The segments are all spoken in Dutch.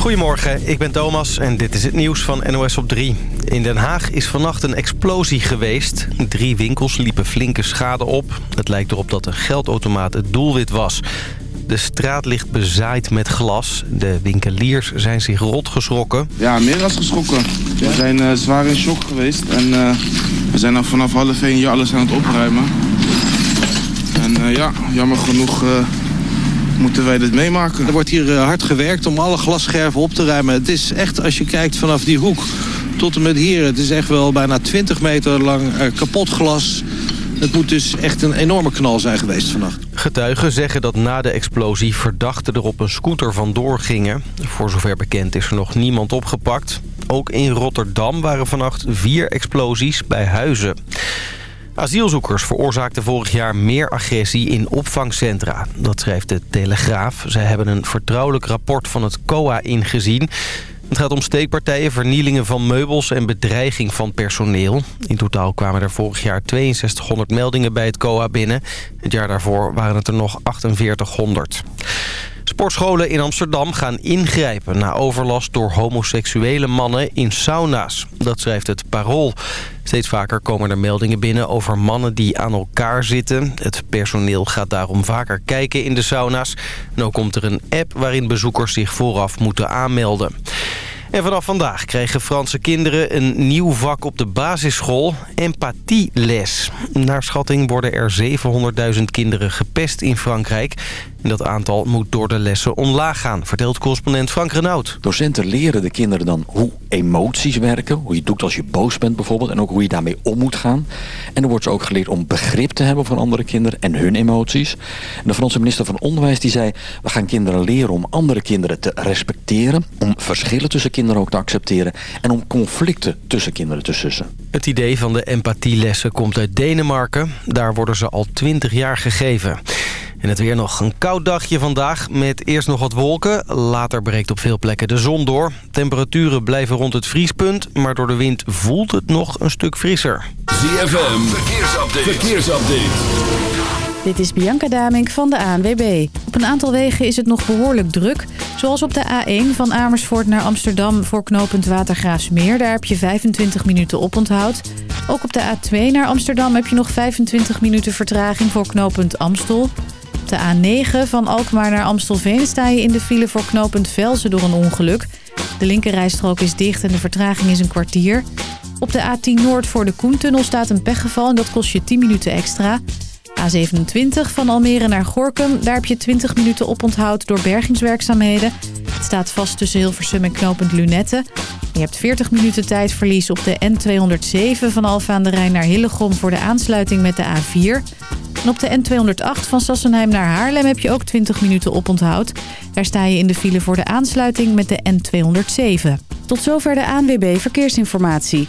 Goedemorgen, ik ben Thomas en dit is het nieuws van NOS op 3. In Den Haag is vannacht een explosie geweest. Drie winkels liepen flinke schade op. Het lijkt erop dat een geldautomaat het doelwit was. De straat ligt bezaaid met glas. De winkeliers zijn zich rot geschrokken. Ja, meer dan geschrokken. We zijn uh, zwaar in shock geweest. En uh, we zijn dan vanaf half één hier alles aan het opruimen. En uh, ja, jammer genoeg moeten wij dit meemaken. Er wordt hier hard gewerkt om alle glasscherven op te ruimen. Het is echt, als je kijkt vanaf die hoek tot en met hier... het is echt wel bijna 20 meter lang kapot glas... Het moet dus echt een enorme knal zijn geweest vannacht. Getuigen zeggen dat na de explosie verdachten er op een scooter vandoor gingen. Voor zover bekend is er nog niemand opgepakt. Ook in Rotterdam waren vannacht vier explosies bij huizen. Asielzoekers veroorzaakten vorig jaar meer agressie in opvangcentra. Dat schrijft de Telegraaf. Zij hebben een vertrouwelijk rapport van het COA ingezien. Het gaat om steekpartijen, vernielingen van meubels en bedreiging van personeel. In totaal kwamen er vorig jaar 6200 meldingen bij het COA binnen. Het jaar daarvoor waren het er nog 4800. Sportscholen in Amsterdam gaan ingrijpen na overlast door homoseksuele mannen in sauna's. Dat schrijft het Parool. Steeds vaker komen er meldingen binnen over mannen die aan elkaar zitten. Het personeel gaat daarom vaker kijken in de sauna's. Ook komt er een app waarin bezoekers zich vooraf moeten aanmelden. En vanaf vandaag krijgen Franse kinderen een nieuw vak op de basisschool, empathieles. Naar schatting worden er 700.000 kinderen gepest in Frankrijk. En dat aantal moet door de lessen omlaag gaan, vertelt correspondent Frank Renaud. Docenten leren de kinderen dan hoe emoties werken, hoe je doet als je boos bent bijvoorbeeld... en ook hoe je daarmee om moet gaan. En er wordt ze ook geleerd om begrip te hebben van andere kinderen en hun emoties. En de Franse minister van Onderwijs die zei... we gaan kinderen leren om andere kinderen te respecteren... om verschillen tussen kinderen ook te accepteren... en om conflicten tussen kinderen te sussen. Het idee van de empathielessen komt uit Denemarken. Daar worden ze al 20 jaar gegeven. En het weer nog een koud dagje vandaag met eerst nog wat wolken. Later breekt op veel plekken de zon door. Temperaturen blijven rond het vriespunt, maar door de wind voelt het nog een stuk frisser. ZFM, verkeersupdate. verkeersupdate. Dit is Bianca Damink van de ANWB. Op een aantal wegen is het nog behoorlijk druk. Zoals op de A1 van Amersfoort naar Amsterdam voor knooppunt Watergraafsmeer. Daar heb je 25 minuten oponthoud. Ook op de A2 naar Amsterdam heb je nog 25 minuten vertraging voor knooppunt Amstel de A9 van Alkmaar naar Amstelveen sta je in de file voor knooppunt Velzen door een ongeluk. De linkerrijstrook is dicht en de vertraging is een kwartier. Op de A10 Noord voor de Koentunnel staat een pechgeval en dat kost je 10 minuten extra. A27 van Almere naar Gorkum, daar heb je 20 minuten oponthoud door bergingswerkzaamheden. Het staat vast tussen Hilversum en knooppunt Lunette. Je hebt 40 minuten tijdverlies op de N207 van Alfa aan de Rijn naar Hillegom voor de aansluiting met de A4. En op de N208 van Sassenheim naar Haarlem heb je ook 20 minuten oponthoud. Daar sta je in de file voor de aansluiting met de N207. Tot zover de ANWB Verkeersinformatie.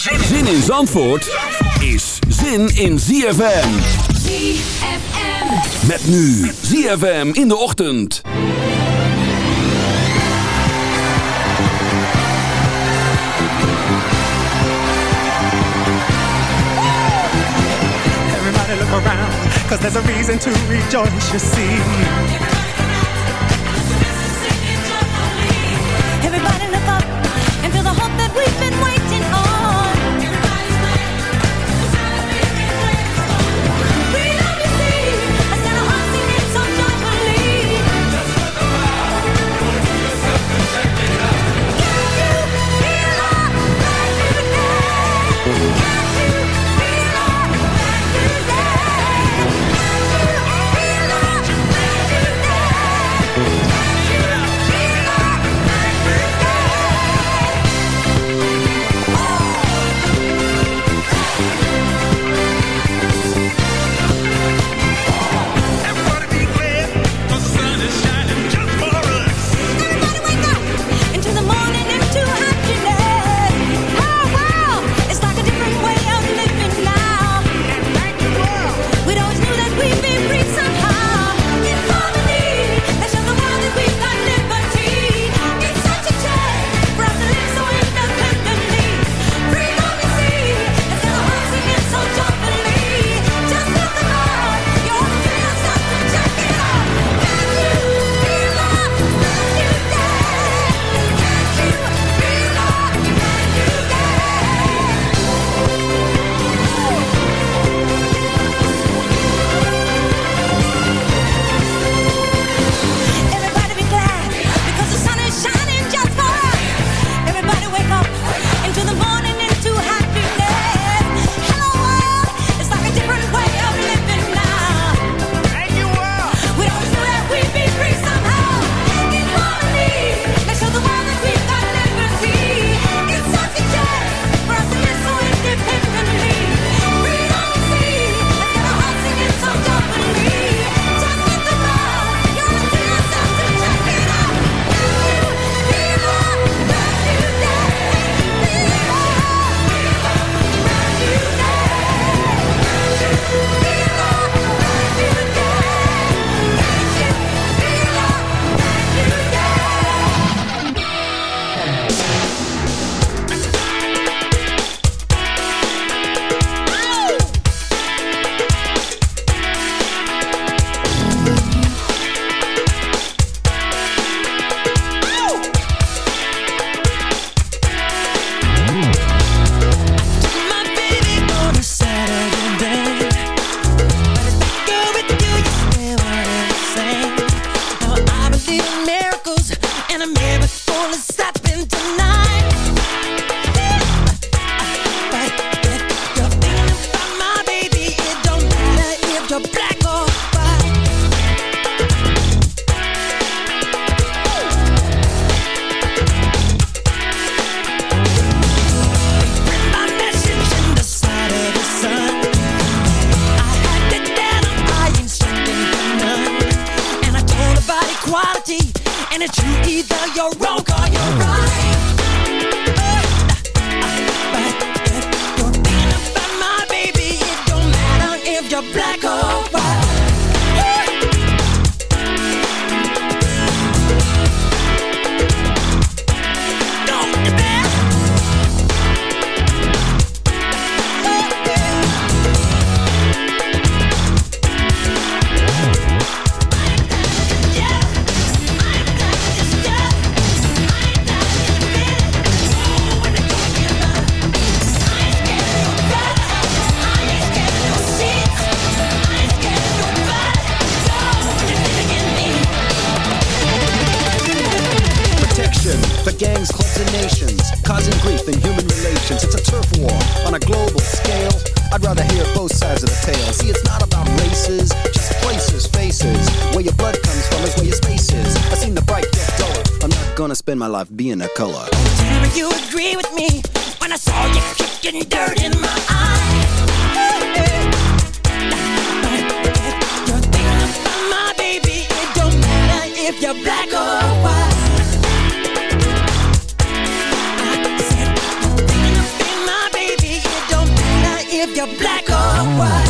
Zin in Zandvoort is zin in ZFM. ZFM. Met nu ZFM in de ochtend. Everybody look around, cause there's a reason to rejoice, you see. Everybody look And it's you either you're wrong or you're right. spend my life being a color. Do you agree with me when I saw you kicking dirt in my eye. You're thinking of being my baby. It don't matter if you're black or white. If you're black or white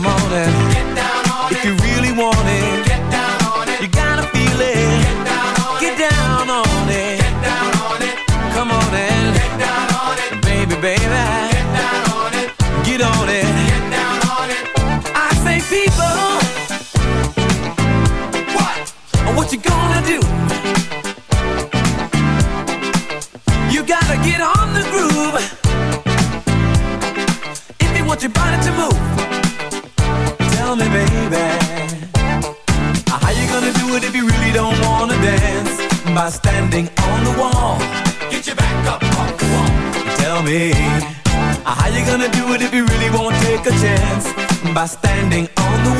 morning. by standing on the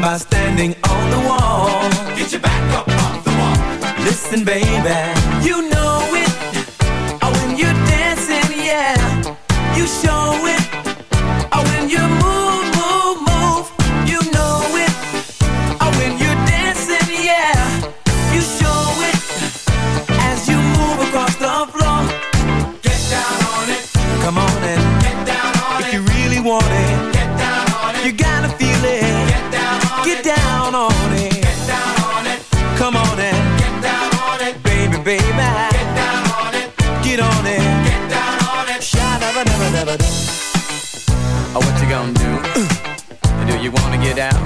by standing on the wall. Get your back up off the wall. Listen, baby, you know it. down.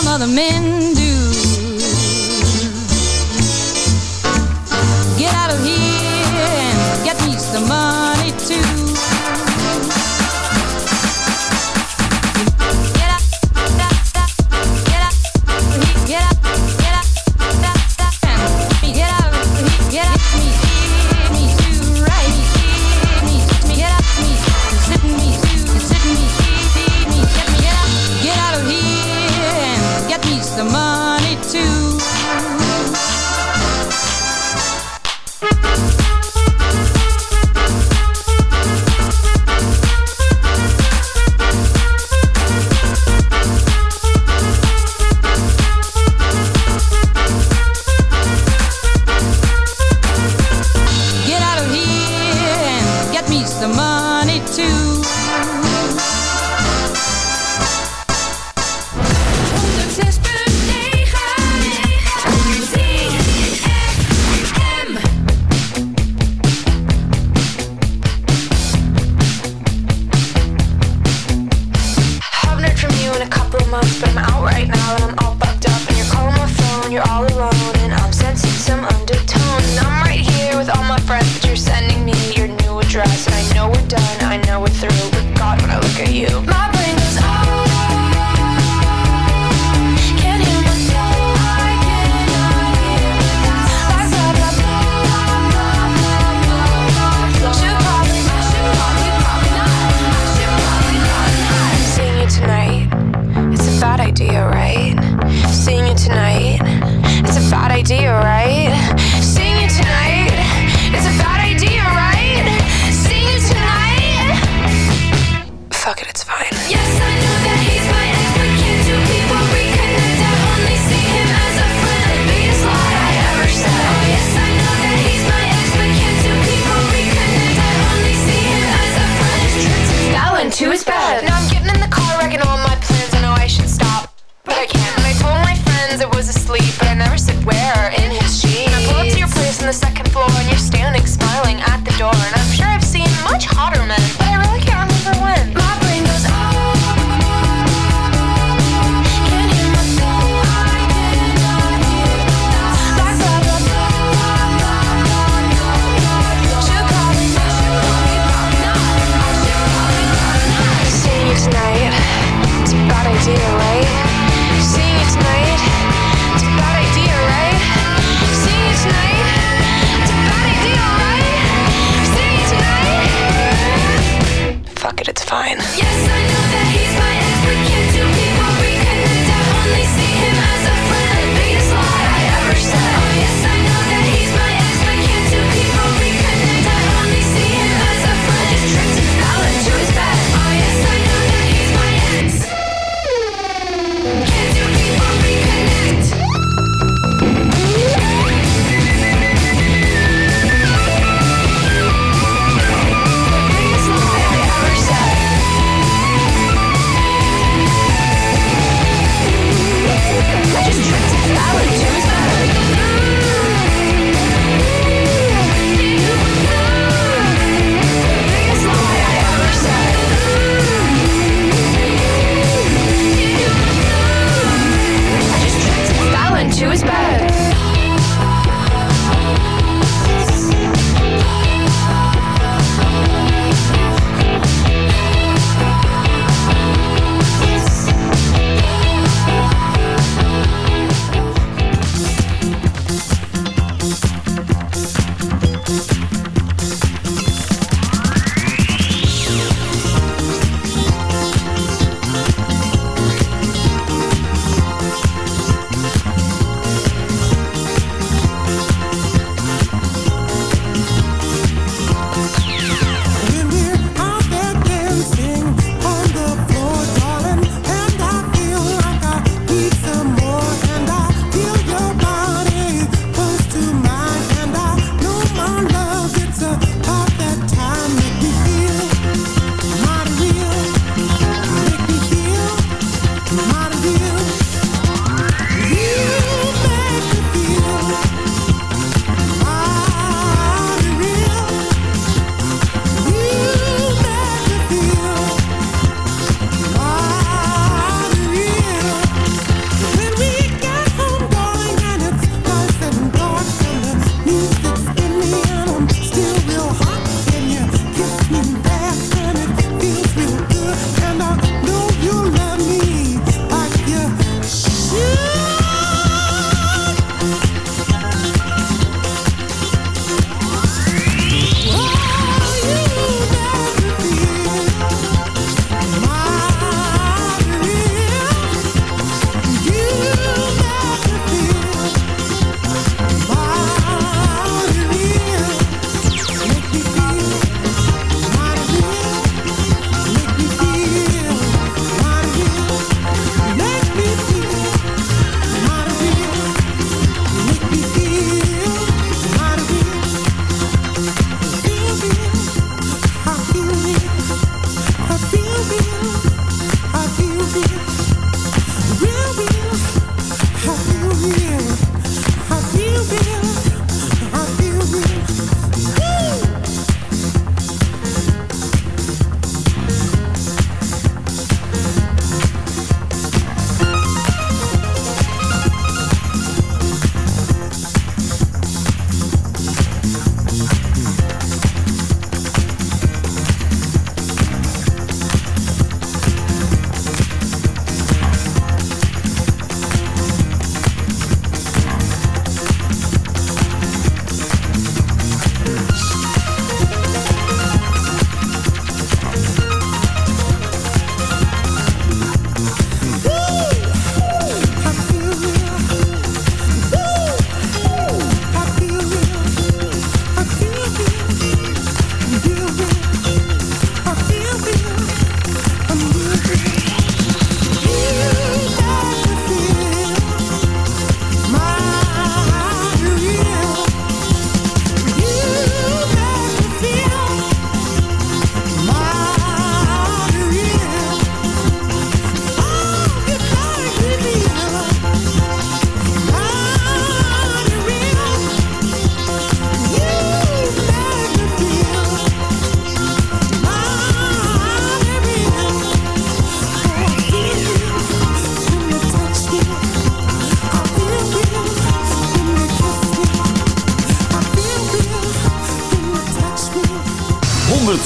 some other men. cause I was asleep and I never said where in his sheets. And I pull up to your place on the second floor and you're standing smiling at the door.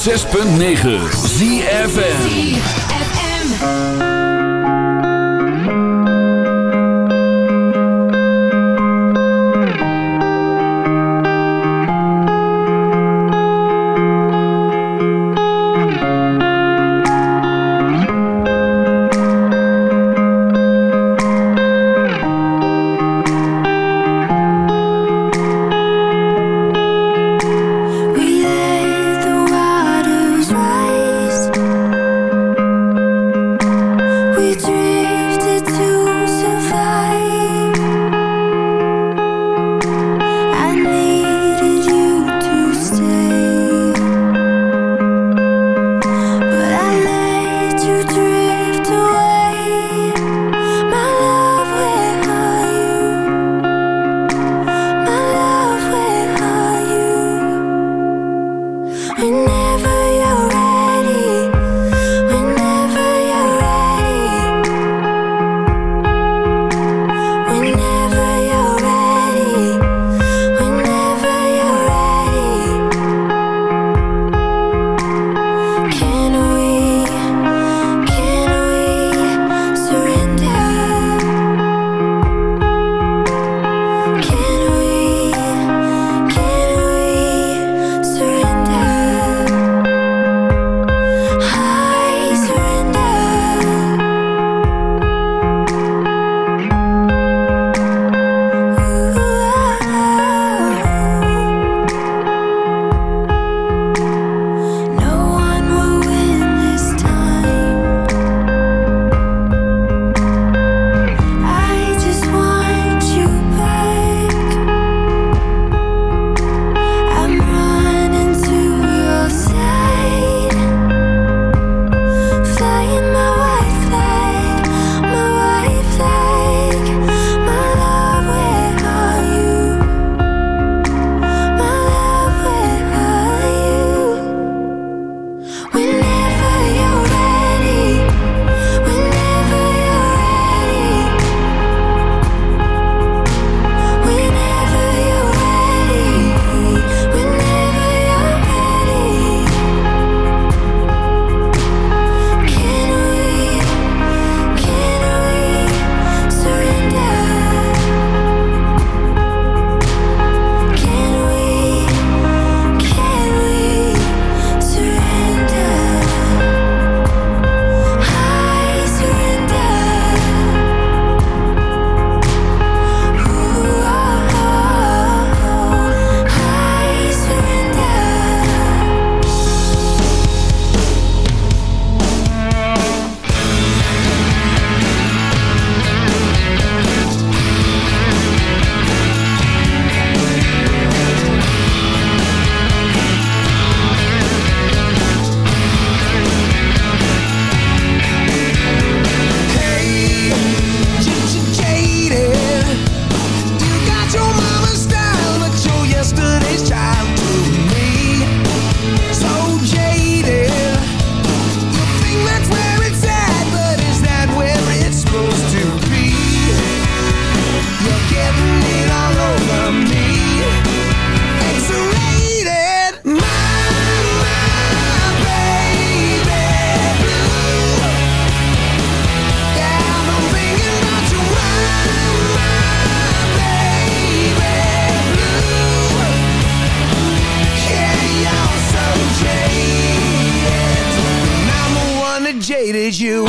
106.9 ZFN hated you.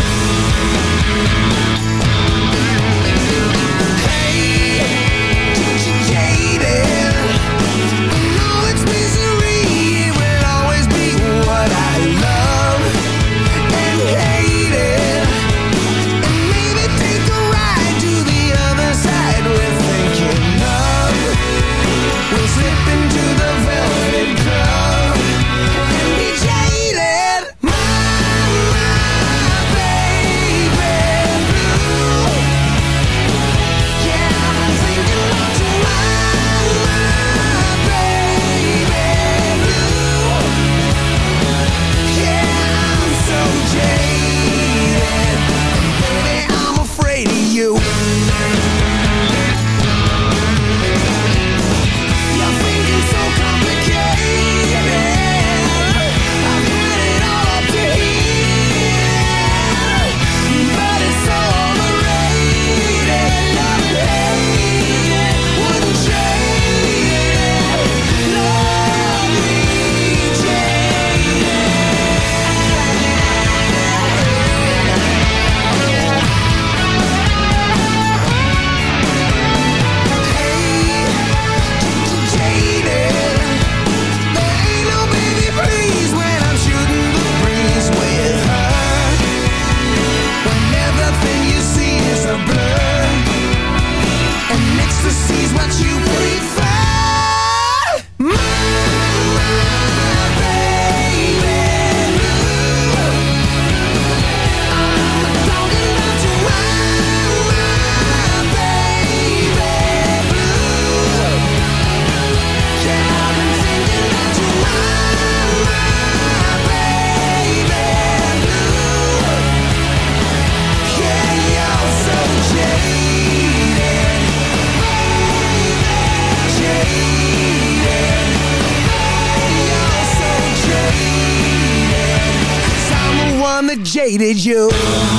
Appreciated you.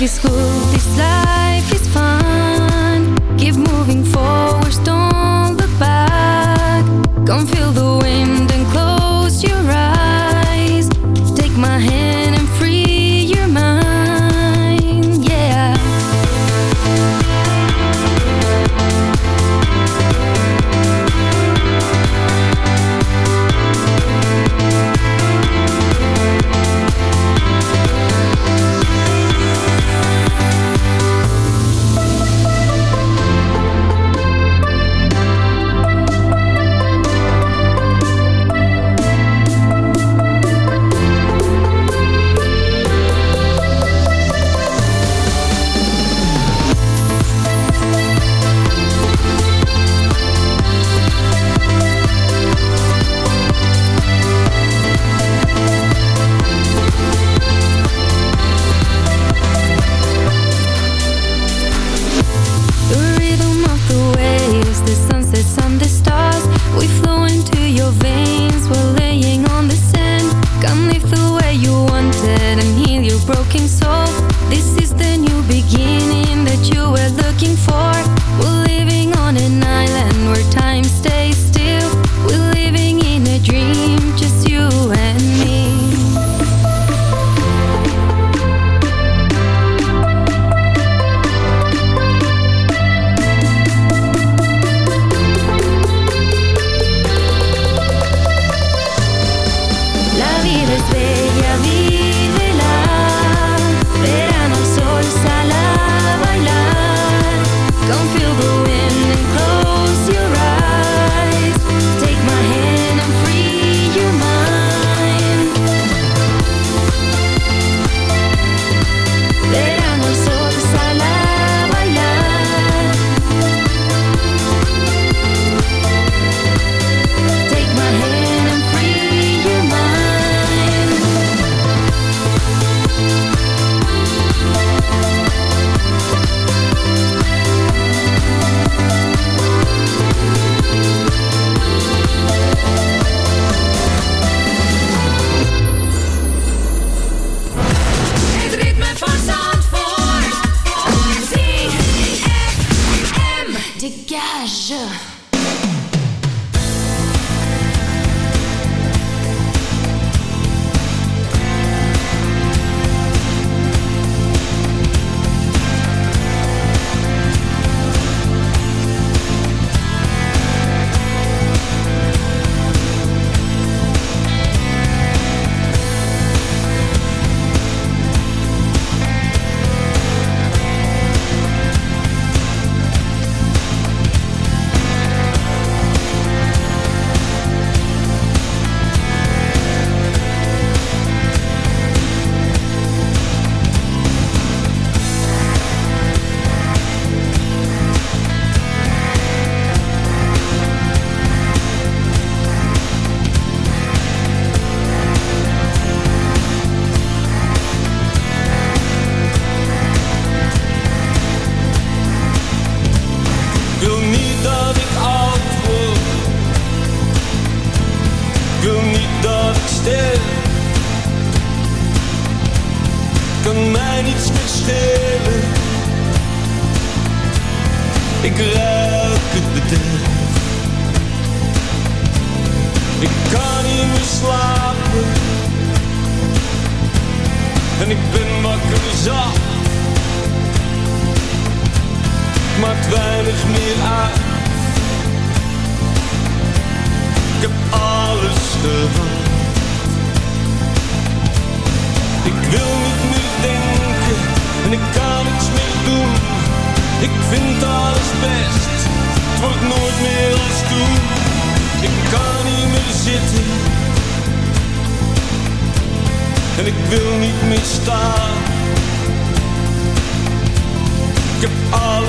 discurso.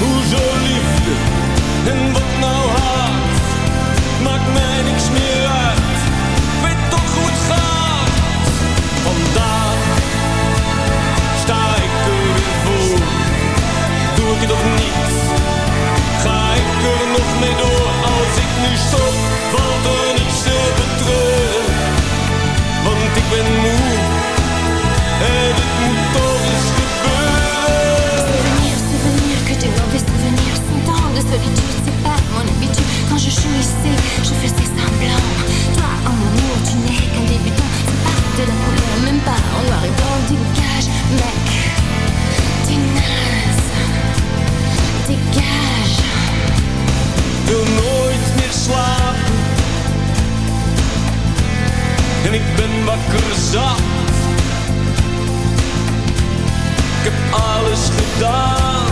Hoezo liefde en wat nou haat? Maakt mij niks meer uit. Ik weet toch hoe het gaat. Vandaag sta ik er weer voor. Doe ik het of niet? Ga ik er nog mee door? Als ik nu stop, valt er Ik ben wakker zat. Ik heb alles gedaan.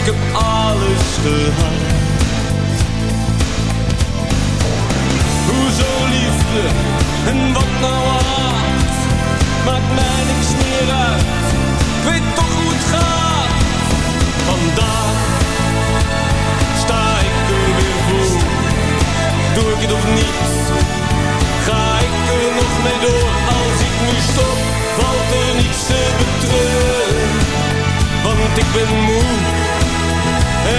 Ik heb alles gehad. Hoezo liefde en wat nou haat? Maakt mij niks meer uit. Ik weet toch hoe het gaat. Vandaag het of niet? Ga ik er nog mee door? Als ik nu stop, valt er niets te betreuren. Want ik ben moe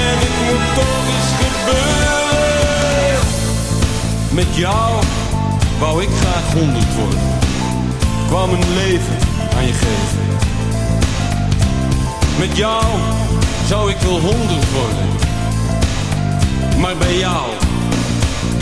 en het moet toch eens gebeuren. Met jou wou ik graag honderd worden. Kwam een leven aan je geven. Met jou zou ik wel honderd worden. Maar bij jou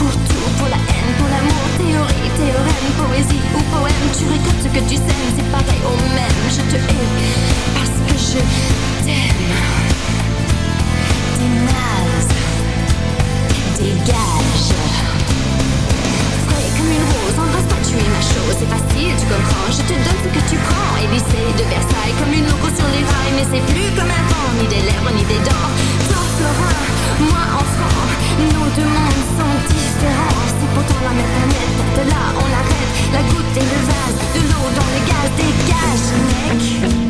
pour tout, pour la haine, pour l'amour Théorie, théorème, poésie ou poème. Tu récoltes ce que tu sèmes, c'est pareil au même. Je te hais parce que je t'aime. T'es naze Dégage Frais comme une rose, embrasse-toi, tu es ma chose. C'est facile, tu comprends, je te donne ce que tu prends. Élysée de Versailles, comme une loco sur les rails. Mais c'est plus comme avant, ni des lèvres, ni des dents. Toi, Florin, moi, enfant Nos deux mondes sont différents C'est pourtant la même planète, de là, on arrête La goutte et le vase, de l'eau dans le gaz Dégage, mec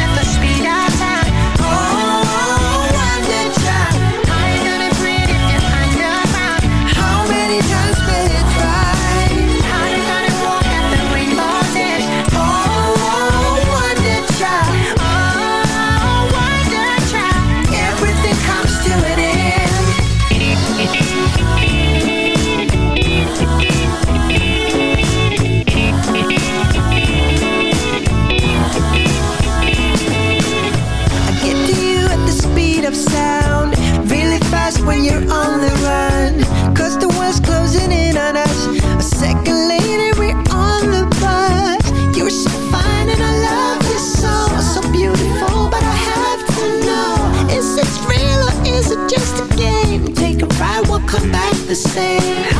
the same.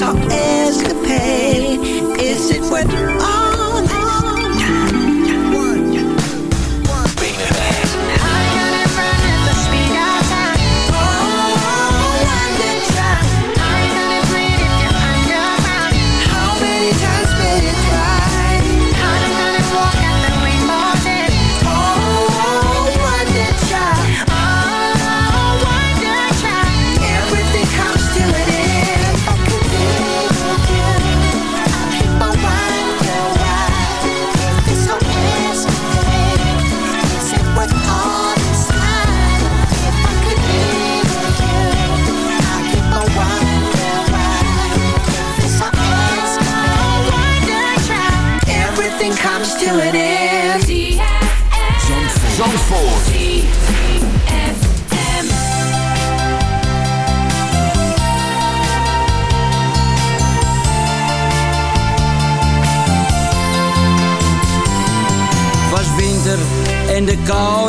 so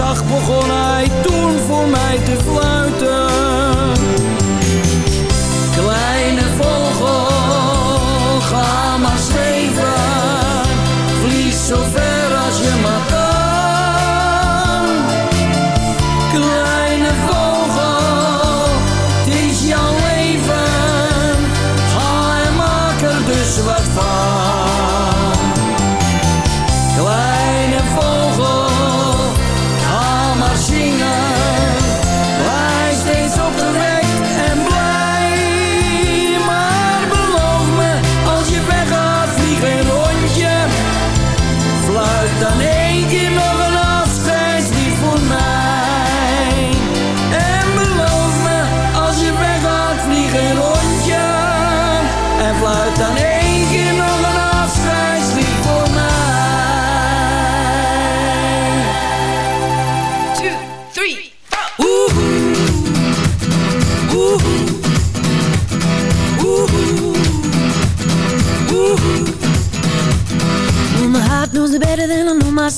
zacht begon hij toen voor mij te fluiten.